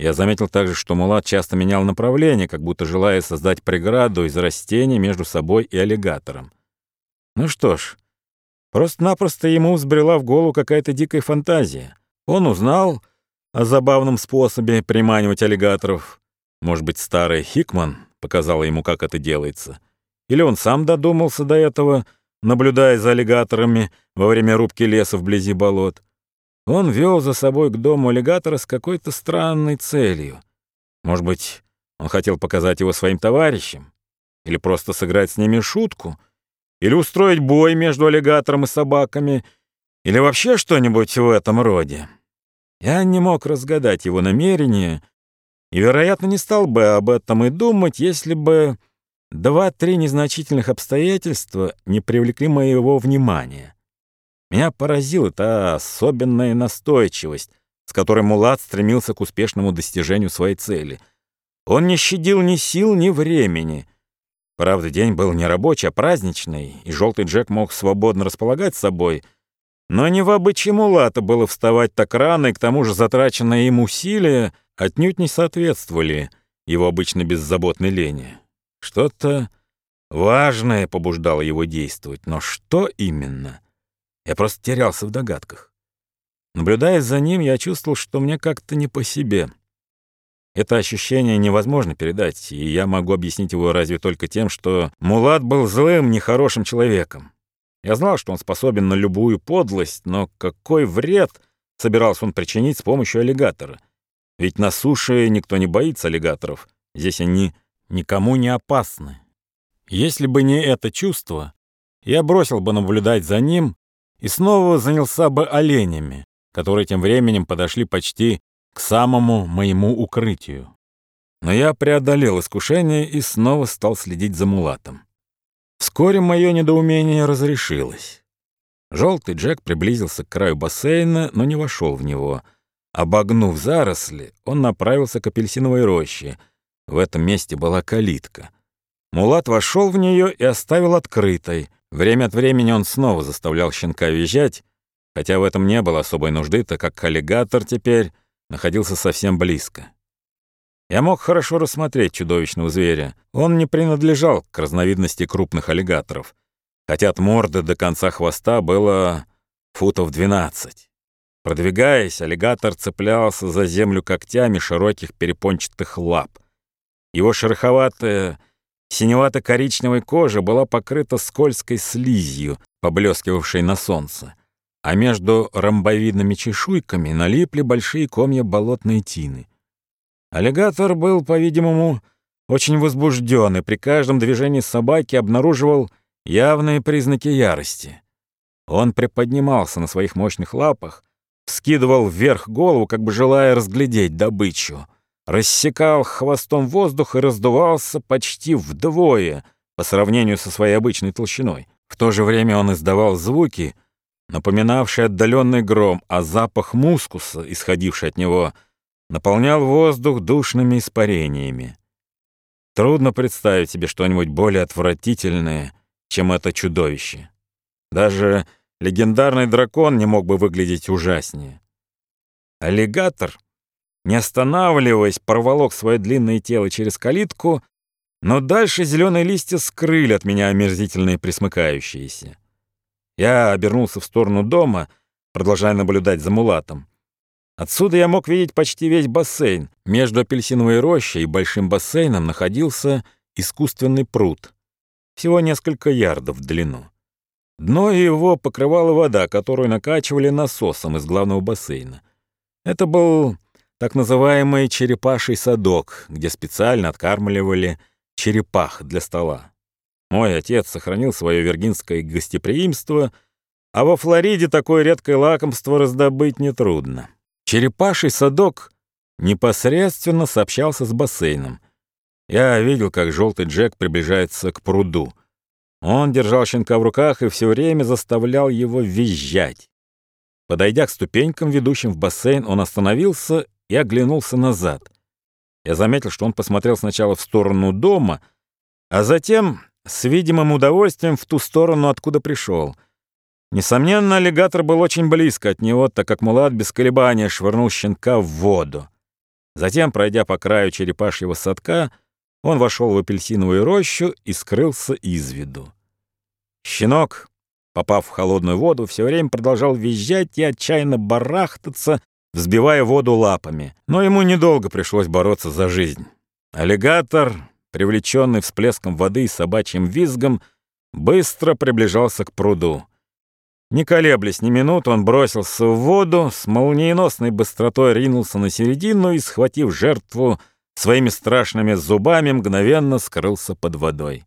Я заметил также, что Мулат часто менял направление, как будто желая создать преграду из растений между собой и аллигатором. Ну что ж, просто-напросто ему взбрела в голову какая-то дикая фантазия. Он узнал о забавном способе приманивать аллигаторов. Может быть, старый Хикман показала ему, как это делается. Или он сам додумался до этого, наблюдая за аллигаторами во время рубки леса вблизи болот. Он вел за собой к дому аллигатора с какой-то странной целью. Может быть, он хотел показать его своим товарищам? Или просто сыграть с ними шутку? Или устроить бой между аллигатором и собаками? Или вообще что-нибудь в этом роде? Я не мог разгадать его намерения и, вероятно, не стал бы об этом и думать, если бы два-три незначительных обстоятельства не привлекли моего внимания. Меня поразила та особенная настойчивость, с которой Мулат стремился к успешному достижению своей цели. Он не щадил ни сил, ни времени. Правда, день был не рабочий, а праздничный, и желтый Джек мог свободно располагать собой. Но не в обычае Мулата было вставать так рано, и к тому же затраченные им усилия отнюдь не соответствовали его обычно беззаботной лени. Что-то важное побуждало его действовать, но что именно — я просто терялся в догадках. Наблюдая за ним, я чувствовал, что мне как-то не по себе. Это ощущение невозможно передать, и я могу объяснить его разве только тем, что Мулат был злым, нехорошим человеком. Я знал, что он способен на любую подлость, но какой вред собирался он причинить с помощью аллигатора? Ведь на суше никто не боится аллигаторов. Здесь они никому не опасны. Если бы не это чувство, я бросил бы наблюдать за ним и снова занялся бы оленями, которые тем временем подошли почти к самому моему укрытию. Но я преодолел искушение и снова стал следить за мулатом. Вскоре мое недоумение разрешилось. Желтый Джек приблизился к краю бассейна, но не вошел в него. Обогнув заросли, он направился к апельсиновой роще. В этом месте была калитка. Мулат вошел в нее и оставил открытой — Время от времени он снова заставлял щенка визжать, хотя в этом не было особой нужды, так как аллигатор теперь находился совсем близко. Я мог хорошо рассмотреть чудовищного зверя. Он не принадлежал к разновидности крупных аллигаторов, хотя от морды до конца хвоста было футов 12. Продвигаясь, аллигатор цеплялся за землю когтями широких перепончатых лап. Его шероховатая Синевато-коричневая кожа была покрыта скользкой слизью, поблескивавшей на солнце, а между ромбовидными чешуйками налипли большие комья болотной тины. Аллигатор был, по-видимому, очень возбужден и при каждом движении собаки обнаруживал явные признаки ярости. Он приподнимался на своих мощных лапах, вскидывал вверх голову, как бы желая разглядеть добычу — рассекал хвостом воздух и раздувался почти вдвое по сравнению со своей обычной толщиной. В то же время он издавал звуки, напоминавшие отдаленный гром, а запах мускуса, исходивший от него, наполнял воздух душными испарениями. Трудно представить себе что-нибудь более отвратительное, чем это чудовище. Даже легендарный дракон не мог бы выглядеть ужаснее. Аллигатор — не останавливаясь, порволок свое длинное тело через калитку, но дальше зеленые листья скрыли от меня омерзительные присмыкающиеся. Я обернулся в сторону дома, продолжая наблюдать за мулатом. Отсюда я мог видеть почти весь бассейн. Между апельсиновой рощей и большим бассейном находился искусственный пруд, всего несколько ярдов в длину. Дно его покрывала вода, которую накачивали насосом из главного бассейна. Это был так называемый черепаший садок, где специально откармливали черепах для стола. Мой отец сохранил свое виргинское гостеприимство, а во Флориде такое редкое лакомство раздобыть нетрудно. Черепаший садок непосредственно сообщался с бассейном. Я видел, как желтый Джек приближается к пруду. Он держал щенка в руках и все время заставлял его визжать. Подойдя к ступенькам, ведущим в бассейн, он остановился и оглянулся назад. Я заметил, что он посмотрел сначала в сторону дома, а затем с видимым удовольствием в ту сторону, откуда пришел. Несомненно, аллигатор был очень близко от него, так как Мулат без колебания швырнул щенка в воду. Затем, пройдя по краю черепашьего садка, он вошел в апельсиновую рощу и скрылся из виду. Щенок, попав в холодную воду, все время продолжал визжать и отчаянно барахтаться, взбивая воду лапами. Но ему недолго пришлось бороться за жизнь. Аллигатор, привлеченный всплеском воды и собачьим визгом, быстро приближался к пруду. Не колеблясь ни минуты, он бросился в воду, с молниеносной быстротой ринулся на середину и, схватив жертву своими страшными зубами, мгновенно скрылся под водой.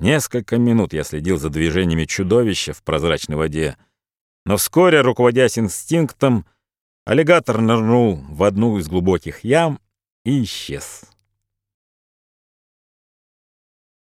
Несколько минут я следил за движениями чудовища в прозрачной воде, но вскоре, руководясь инстинктом, аллигатор нырнул в одну из глубоких ям и исчез.